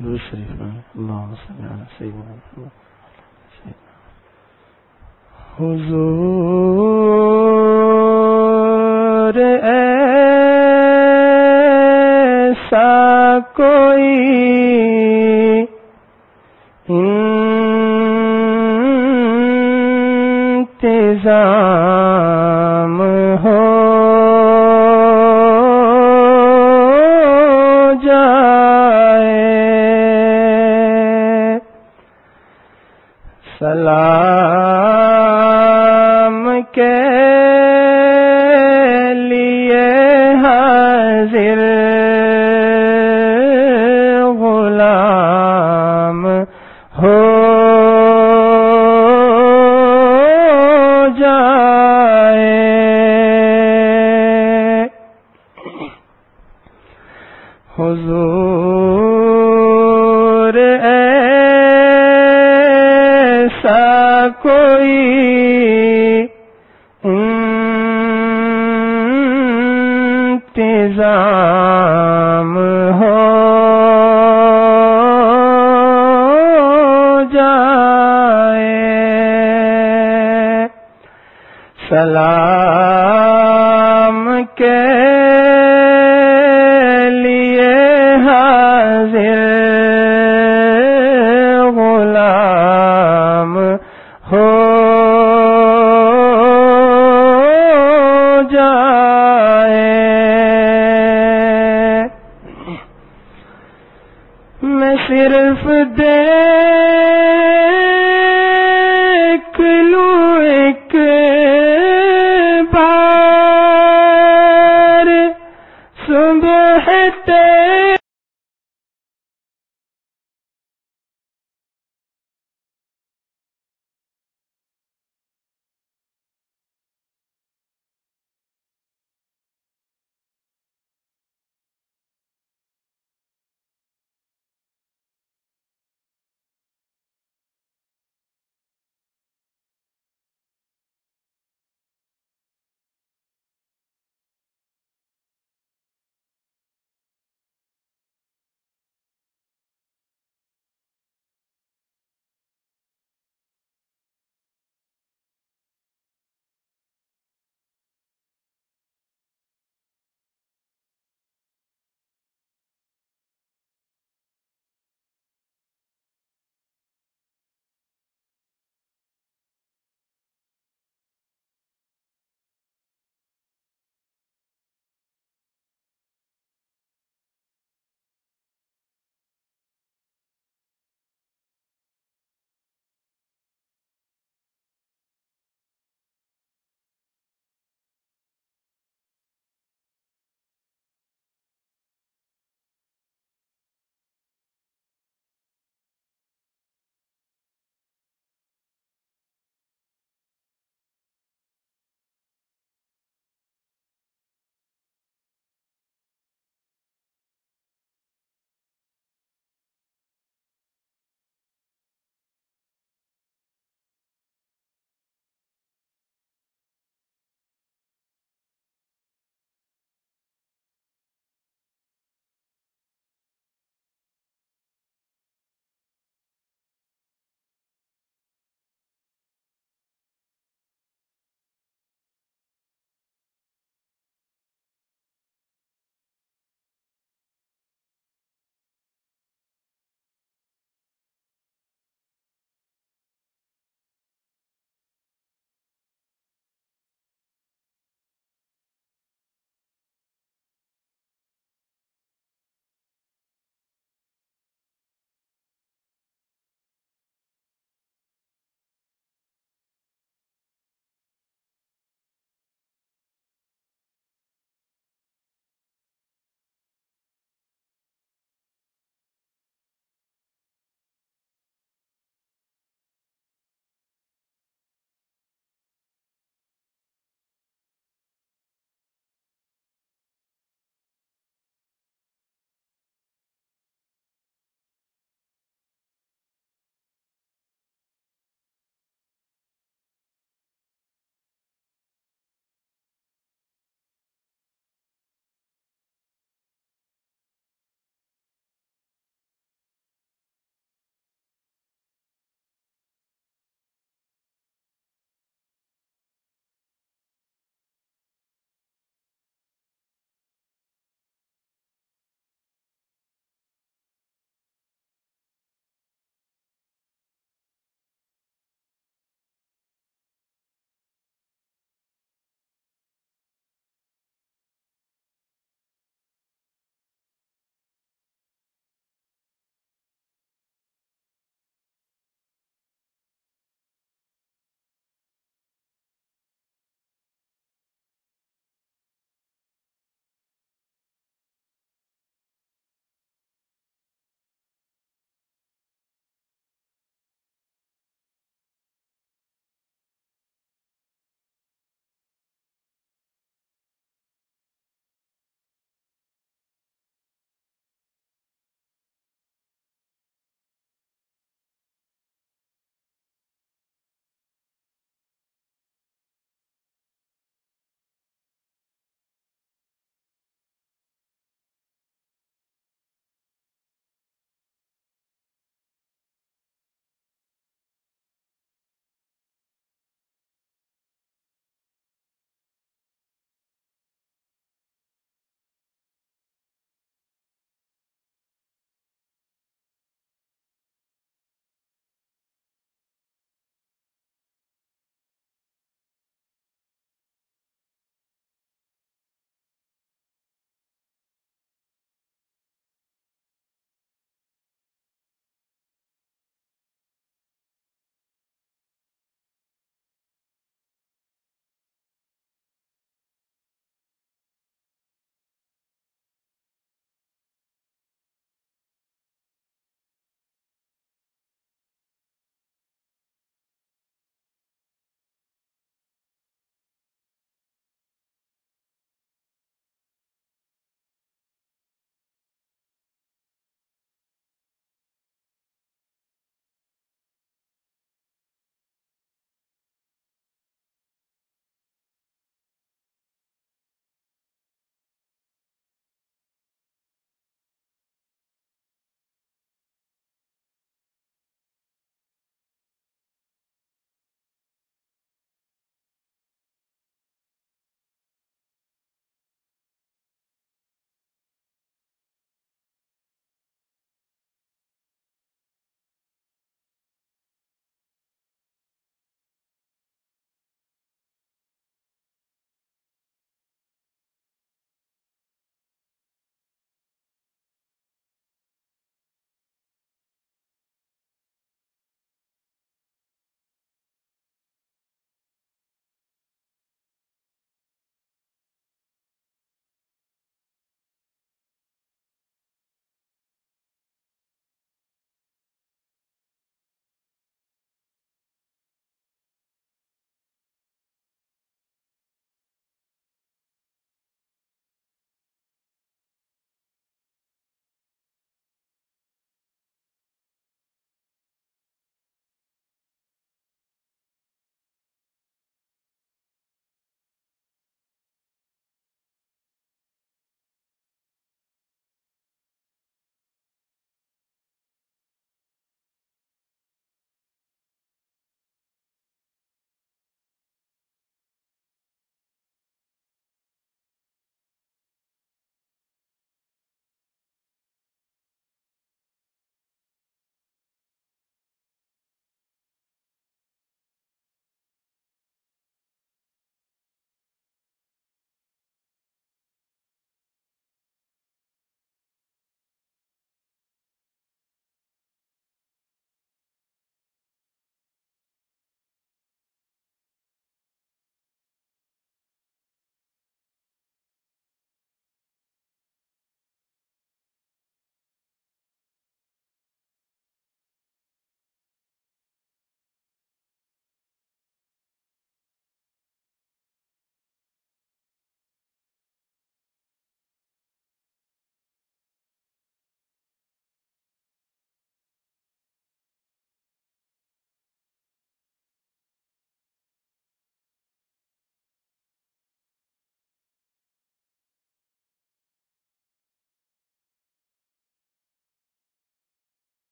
شریف میں اللہ صلی علی سیدنا حضور ایسا کوئی انتظار